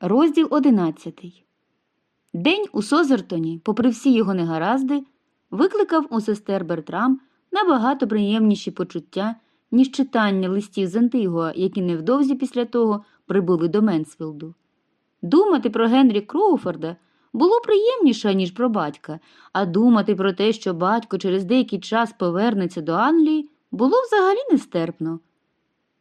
Розділ одинадцятий. День у Созертоні, попри всі його негаразди, викликав у сестер Бертрам набагато приємніші почуття, ніж читання листів з Антигуа, які невдовзі після того прибули до Менсфілду. Думати про Генрі Кроуфорда було приємніше, ніж про батька, а думати про те, що батько через деякий час повернеться до Англії, було взагалі нестерпно.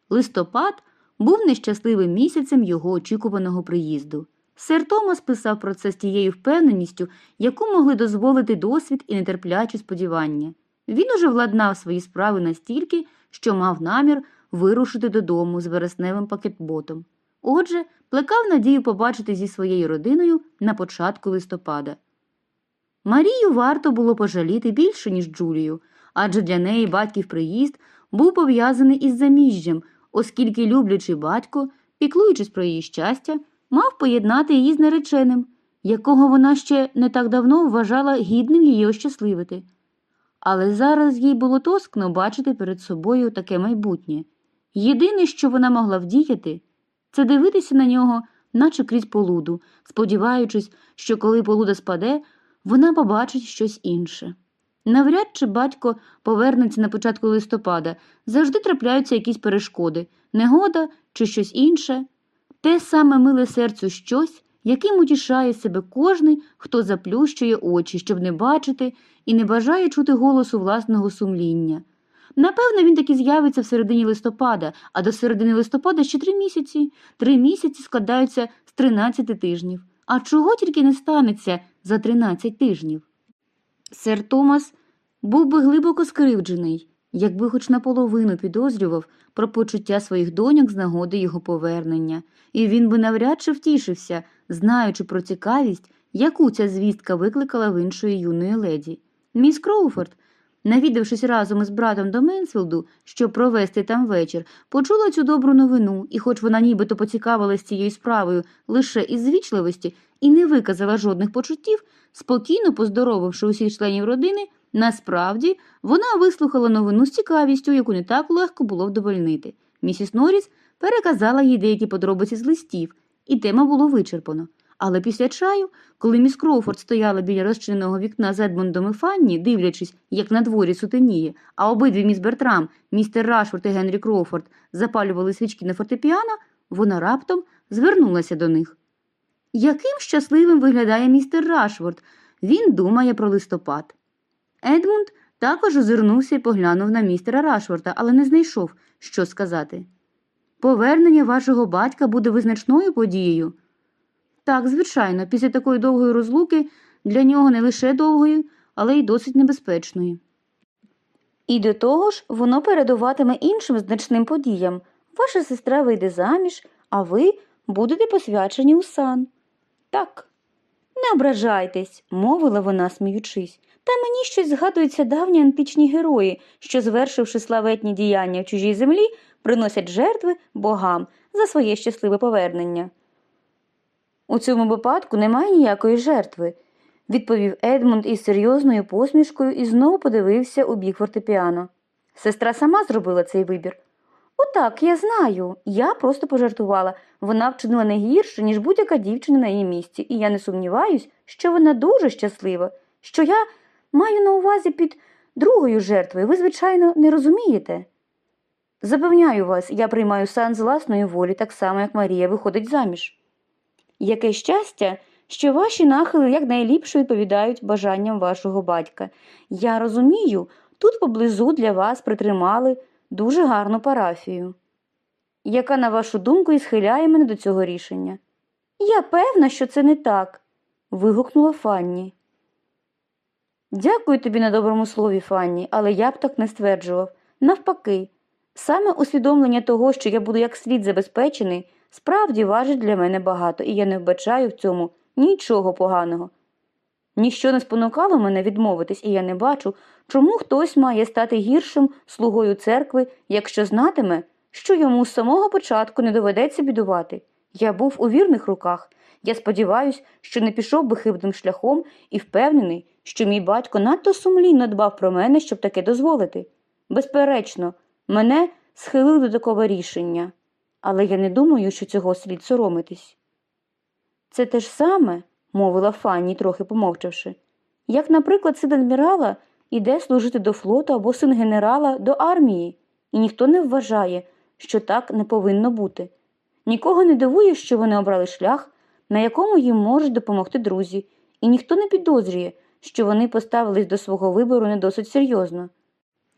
Листопад був нещасливим місяцем його очікуваного приїзду. Сер Томас писав про це з тією впевненістю, яку могли дозволити досвід і нетерплячі сподівання. Він уже владнав свої справи настільки, що мав намір вирушити додому з вересневим пакетботом. Отже, плекав надію побачити зі своєю родиною на початку листопада. Марію варто було пожаліти більше, ніж Джулію, адже для неї батьків приїзд був пов'язаний із заміжжям, оскільки люблячий батько, піклуючись про її щастя, мав поєднати її з нареченим, якого вона ще не так давно вважала гідним її ощасливити. Але зараз їй було тоскно бачити перед собою таке майбутнє. Єдине, що вона могла вдіяти, це дивитися на нього, наче крізь полуду, сподіваючись, що коли полуда спаде, вона побачить щось інше. Навряд чи батько повернеться на початку листопада, завжди трапляються якісь перешкоди, негода чи щось інше. Те саме миле серцю щось, яким утішає себе кожний, хто заплющує очі, щоб не бачити і не бажає чути голосу власного сумління. Напевно, він таки з'явиться в середині листопада, а до середини листопада ще три місяці. Три місяці складаються з 13 тижнів. А чого тільки не станеться за 13 тижнів? Сер Томас був би глибоко скривджений, якби хоч наполовину підозрював про почуття своїх доньок з нагоди його повернення, і він би навряд чи втішився, знаючи про цікавість, яку ця звістка викликала в іншої юної леді. Міс Кроуфорд, навідавшись разом із братом до Менсфілду, щоб провести там вечір, почула цю добру новину, і, хоч вона нібито поцікавилась цією справою лише із звічливості і не виказала жодних почуттів, спокійно поздоровивши усіх членів родини, насправді вона вислухала новину з цікавістю, яку не так легко було вдовольнити. Місіс Норріс переказала їй деякі подробиці з листів, і тема було вичерпано. Але після чаю, коли міс Кроуфорд стояла біля розчиненого вікна з Едмондом і Фанні, дивлячись, як на дворі сутеніє, а обидві міс Бертрам, містер Рашфорд і Генрі Кроуфорд запалювали свічки на фортепіано, вона раптом звернулася до них. Яким щасливим виглядає містер Рашфорд? Він думає про листопад. Едмунд також озирнувся і поглянув на містера Рашфорда, але не знайшов, що сказати. Повернення вашого батька буде визначною подією. Так, звичайно, після такої довгої розлуки для нього не лише довгої, але й досить небезпечної. І до того ж, воно передуватиме іншим значним подіям. Ваша сестра вийде заміж, а ви будете посвячені у сан. Так, не ображайтесь, мовила вона, сміючись. Та мені щось згадуються давні античні герої, що, звершивши славетні діяння в чужій землі, приносять жертви богам за своє щасливе повернення. У цьому випадку немає ніякої жертви, відповів Едмунд із серйозною посмішкою і знову подивився у бік фортепіано. Сестра сама зробила цей вибір. Отак, я знаю. Я просто пожартувала. Вона вчинила не гірше, ніж будь-яка дівчина на її місці, і я не сумніваюсь, що вона дуже щаслива, що я маю на увазі під другою жертвою, ви, звичайно, не розумієте. Запевняю вас, я приймаю сан з власної волі, так само, як Марія виходить заміж. Яке щастя, що ваші нахили якнайліпше відповідають бажанням вашого батька. Я розумію, тут поблизу для вас притримали дуже гарну парафію. Яка, на вашу думку, і схиляє мене до цього рішення? Я певна, що це не так. вигукнула Фанні. Дякую тобі на доброму слові, Фанні, але я б так не стверджував. Навпаки, саме усвідомлення того, що я буду як слід забезпечений, справді важить для мене багато, і я не вбачаю в цьому нічого поганого. Ніщо не спонукало мене відмовитись, і я не бачу, чому хтось має стати гіршим слугою церкви, якщо знатиме, що йому з самого початку не доведеться бідувати. Я був у вірних руках. Я сподіваюся, що не пішов би хибним шляхом і впевнений, що мій батько надто сумлінно дбав про мене, щоб таке дозволити. Безперечно, мене схилили до такого рішення, але я не думаю, що цього слід соромитись. Це те ж саме, мовила Фанні, трохи помовчавши. Як, наприклад, син адмірала іде служити до флоту або син генерала до армії, і ніхто не вважає, що так не повинно бути. Нікого не дивує, що вони обрали шлях, на якому їм можуть допомогти друзі, і ніхто не підозрює, що вони поставились до свого вибору не досить серйозно.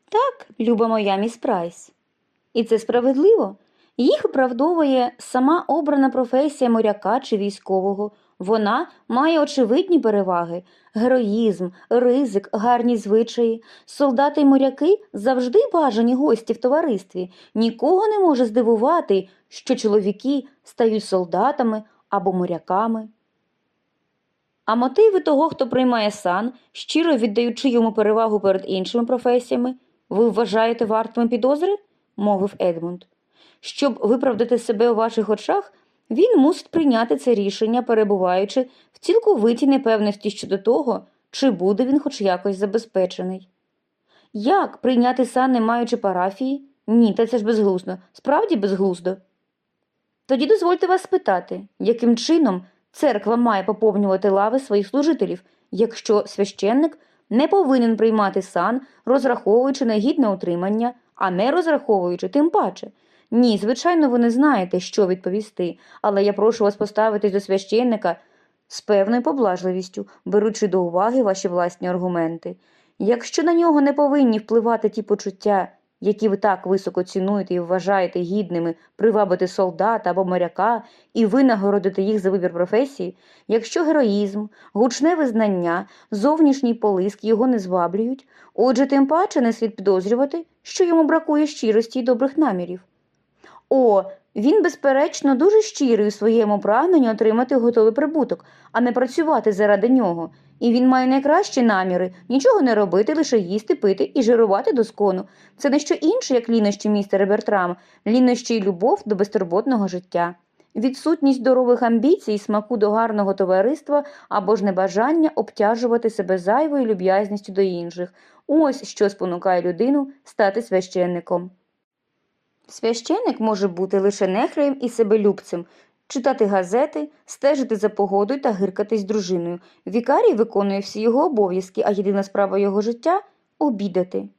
Так, люба моя міс Прайс. І це справедливо. Їх оправдовує сама обрана професія моряка чи військового. Вона має очевидні переваги героїзм, ризик, гарні звичаї. Солдати й моряки завжди бажані гості в товаристві. Нікого не може здивувати, що чоловіки стають солдатами або моряками. А мотиви того, хто приймає сан, щиро віддаючи йому перевагу перед іншими професіями, ви вважаєте вартими підозри? мовив Едмунд. Щоб виправдати себе у ваших очах, він мусить прийняти це рішення, перебуваючи в цілковитій непевності щодо того, чи буде він хоч якось забезпечений. Як прийняти сан, не маючи парафії? Ні, та це ж безглуздо, справді безглуздо. Тоді дозвольте вас спитати, яким чином церква має поповнювати лави своїх служителів, якщо священник не повинен приймати сан, розраховуючи на гідне утримання, а не розраховуючи тим паче. Ні, звичайно, ви не знаєте, що відповісти, але я прошу вас поставитись до священника з певною поблажливістю, беручи до уваги ваші власні аргументи. Якщо на нього не повинні впливати ті почуття, які ви так високо цінуєте і вважаєте гідними привабити солдата або моряка і винагородити їх за вибір професії, якщо героїзм, гучне визнання, зовнішній полиск його не зваблюють, отже, тим паче не слід підозрювати, що йому бракує щирості й добрих намірів. О, він, безперечно, дуже щирий у своєму прагненні отримати готовий прибуток, а не працювати заради нього. І він має найкращі наміри нічого не робити, лише їсти, пити і жирувати до скону. Це не що інше, як лінощі містера Бертрам, лінощі й любов до безтурботного життя. Відсутність здорових амбіцій, смаку до гарного товариства або ж небажання обтяжувати себе зайвою люб'язністю до інших. Ось що спонукає людину стати священником. Священик може бути лише нехреєм і себелюбцем, читати газети, стежити за погодою та гиркатись дружиною. Вікарій виконує всі його обов'язки, а єдина справа його життя обідати.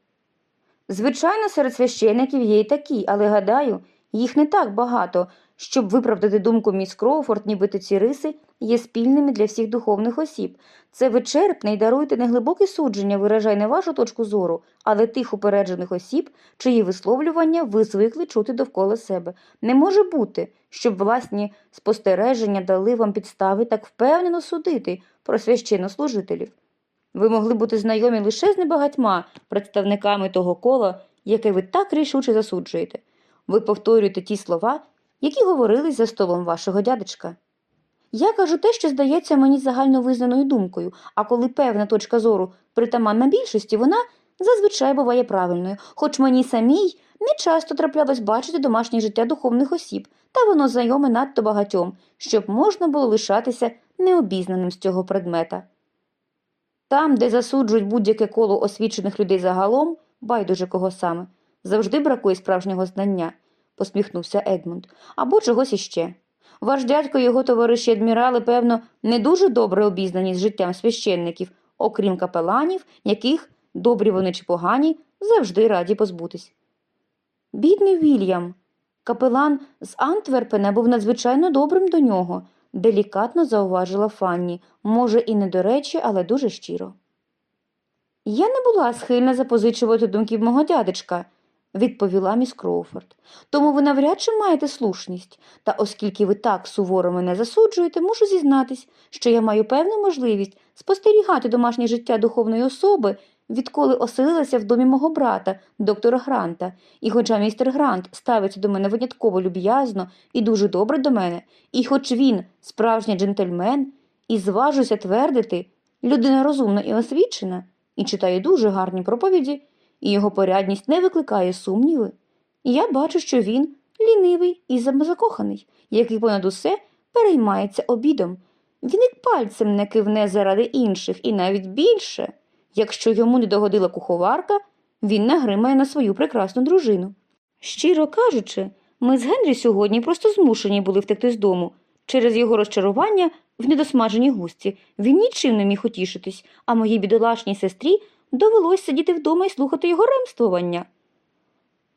Звичайно, серед священиків є й такі, але гадаю, їх не так багато, щоб виправдати думку міс Кроуфорд, нібито ці риси є спільними для всіх духовних осіб. Це вичерпне і даруйте неглибоке судження, виражай не вашу точку зору, але тих упереджених осіб, чиї висловлювання ви звикли чути довкола себе. Не може бути, щоб власні спостереження дали вам підстави так впевнено судити про священнослужителів. Ви могли бути знайомі лише з небагатьма представниками того кола, яке ви так рішуче засуджуєте. Ви повторюєте ті слова, які говорились за столом вашого дядечка. Я кажу те, що здається мені загальновизнаною думкою, а коли певна точка зору притаманна більшості, вона зазвичай буває правильною, хоч мені самій не часто траплялось бачити домашнє життя духовних осіб, та воно знайоме надто багатьом, щоб можна було лишатися необізнаним з цього предмета. Там, де засуджують будь-яке коло освічених людей загалом, байдуже кого саме, завжди бракує справжнього знання, посміхнувся Едмунд, або чогось іще. Ваш дядько і його товариші адмірали, певно, не дуже добре обізнані з життям священників, окрім капеланів, яких, добрі вони чи погані, завжди раді позбутись. Бідний Вільям. Капелан з Антверпена був надзвичайно добрим до нього, делікатно зауважила Фанні, може, і не до речі, але дуже щиро. Я не була схильна запозичувати думків мого дядечка, відповіла міс Кроуфорд. Тому ви навряд чи маєте слушність, та оскільки ви так суворо мене засуджуєте, мушу зізнатись, що я маю певну можливість спостерігати домашнє життя духовної особи, відколи оселилася в домі мого брата, доктора Гранта, і хоча містер Грант ставиться до мене винятково люб'язно і дуже добре до мене, і хоч він справжній джентльмен, і зважуся твердити, людина розумна і освічена, і читає дуже гарні проповіді, і його порядність не викликає сумніви. Я бачу, що він лінивий і закоханий, який понад усе переймається обідом. Він і пальцем не кивне заради інших, і навіть більше. Якщо йому не догодила куховарка, він нагримає на свою прекрасну дружину. Щиро кажучи, ми з Генрі сьогодні просто змушені були втекти з дому. Через його розчарування в недосмаженій густі він нічим не міг утішитись, а моїй бідолашній сестрі довелось сидіти вдома і слухати його ремствування.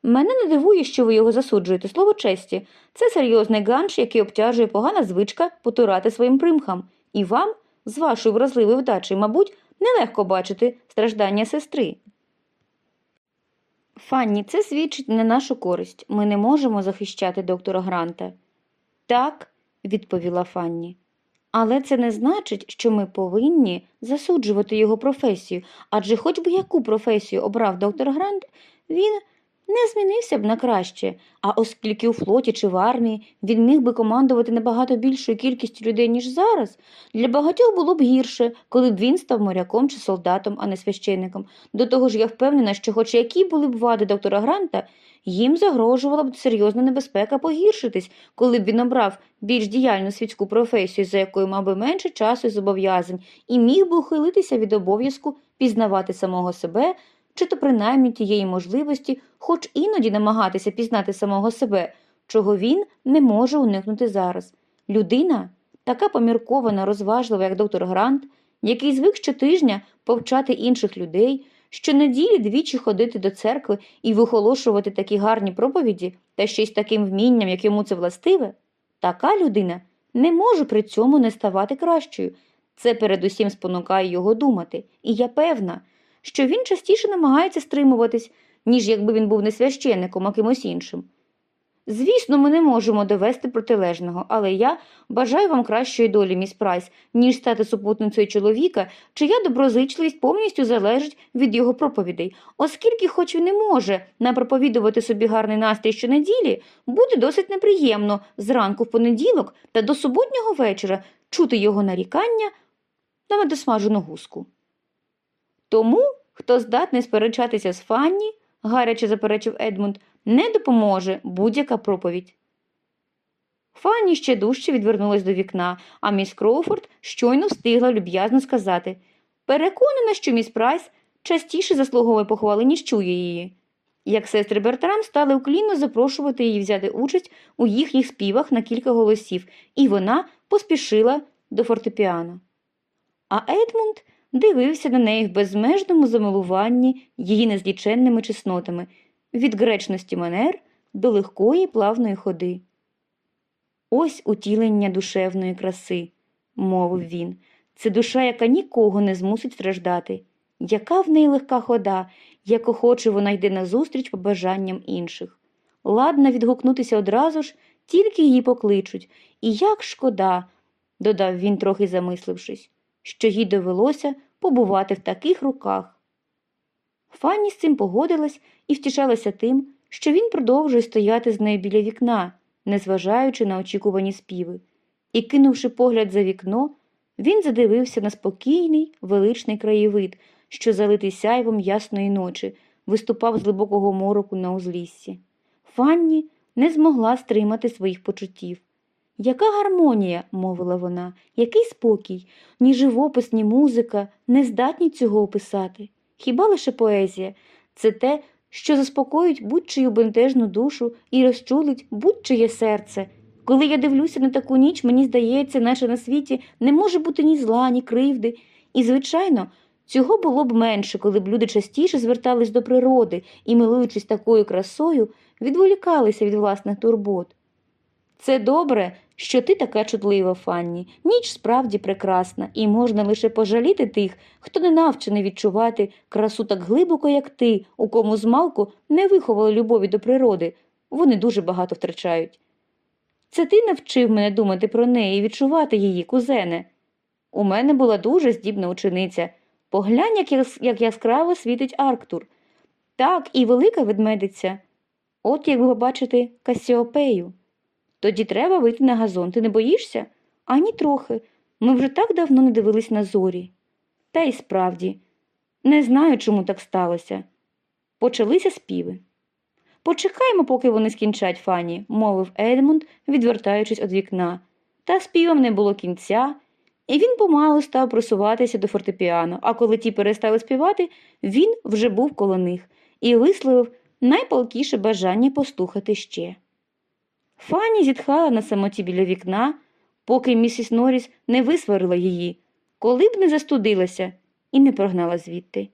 Мене не дивує, що ви його засуджуєте, слово честі. Це серйозний ганш, який обтяжує погана звичка потурати своїм примхам. І вам, з вашою вразливою вдачею, мабуть, нелегко бачити страждання сестри. Фанні, це свідчить не нашу користь. Ми не можемо захищати доктора Гранта. Так, відповіла Фанні. Але це не значить, що ми повинні засуджувати його професію, адже хоч би яку професію обрав доктор Грант, він не змінився б на краще, а оскільки у флоті чи в армії він міг би командувати набагато більшою кількістю людей, ніж зараз, для багатьох було б гірше, коли б він став моряком чи солдатом, а не священником. До того ж, я впевнена, що хоч які були б вади доктора Гранта, їм загрожувала б серйозна небезпека погіршитись, коли б він обрав більш діяльну світську професію, за якою мав би менше часу і зобов'язань, і міг би ухилитися від обов'язку пізнавати самого себе, чи то принаймні тієї можливості, хоч іноді намагатися пізнати самого себе, чого він не може уникнути зараз. Людина, така поміркована, розважлива, як доктор Грант, який звик щотижня повчати інших людей, щонеділі двічі ходити до церкви і вихолошувати такі гарні проповіді, та ще й з таким вмінням, як йому це властиве, така людина не може при цьому не ставати кращою. Це передусім спонукає його думати, і я певна, що він частіше намагається стримуватись, ніж якби він був не священником, а кимось іншим. Звісно, ми не можемо довести протилежного, але я бажаю вам кращої долі, міс Прайс, ніж стати супутницею чоловіка, чия доброзичливість повністю залежить від його проповідей, оскільки, хоч він не може напроповідувати собі гарний настрій щонеділі, буде досить неприємно зранку в понеділок та до суботнього вечора чути його нарікання на недосмажену гуску. Тому, хто здатний сперечатися з Фанні, гаряче заперечив Едмунд, не допоможе будь-яка проповідь. Фанні ще дужче відвернулась до вікна, а міс Кроуфорд щойно встигла люб'язно сказати переконана, що міс Прайс частіше заслуговує похвали, ніж чує її. Як сестри Бертрам стали уклінно запрошувати її взяти участь у їхніх співах на кілька голосів, і вона поспішила до фортепіано. А Едмунд дивився на неї в безмежному замилуванні її незліченними чеснотами, від гречності манер до легкої плавної ходи. Ось утілення душевної краси, мовив він. Це душа, яка нікого не змусить страждати. Яка в неї легка хода, як охоче вона йде назустріч побажанням інших. Ладна відгукнутися одразу ж, тільки її покличуть. І як шкода, додав він, трохи замислившись, що їй довелося побувати в таких руках. Фанні з цим погодилась і втішалася тим, що він продовжує стояти з нею біля вікна, незважаючи на очікувані співи, і, кинувши погляд за вікно, він задивився на спокійний, величний краєвид, що залитий сяйвом ясної ночі, виступав з глибокого мороку на узліссі. Фанні не змогла стримати своїх почуттів. Яка гармонія, мовила вона, який спокій, ні живопис, ні музика не здатні цього описати. Хіба лише поезія це те, що заспокоїть будь-чию бентежну душу і розчулить будь-чиє серце. Коли я дивлюся на таку ніч, мені здається, наче на світі не може бути ні зла, ні кривди. І, звичайно, цього було б менше, коли б люди частіше звертались до природи і, милуючись такою красою, відволікалися від власних турбот. Це добре, що ти така чутлива, Фанні. Ніч справді прекрасна, і можна лише пожаліти тих, хто не навчений відчувати красу так глибоко, як ти, у кому змалку не виховали любові до природи. Вони дуже багато втрачають. Це ти навчив мене думати про неї і відчувати її, кузене. У мене була дуже здібна учениця. Поглянь, як, як яскраво світить Арктур. Так, і велика ведмедиця. От як ви побачите Касіопею. Тоді треба вийти на газон. Ти не боїшся? Ані трохи. Ми вже так давно не дивились на зорі. Та й справді, не знаю, чому так сталося. Почалися співи. Почекаймо, поки вони скінчать, Фані, мовив Едмунд, відвертаючись від вікна. Та співам не було кінця, і він помалу став просуватися до фортепіано, а коли ті перестали співати, він вже був коло них і висловив найпалкіше бажання послухати ще. Фанні зітхала на самоті біля вікна, поки місіс Норріс не висварила її, коли б не застудилася і не прогнала звідти.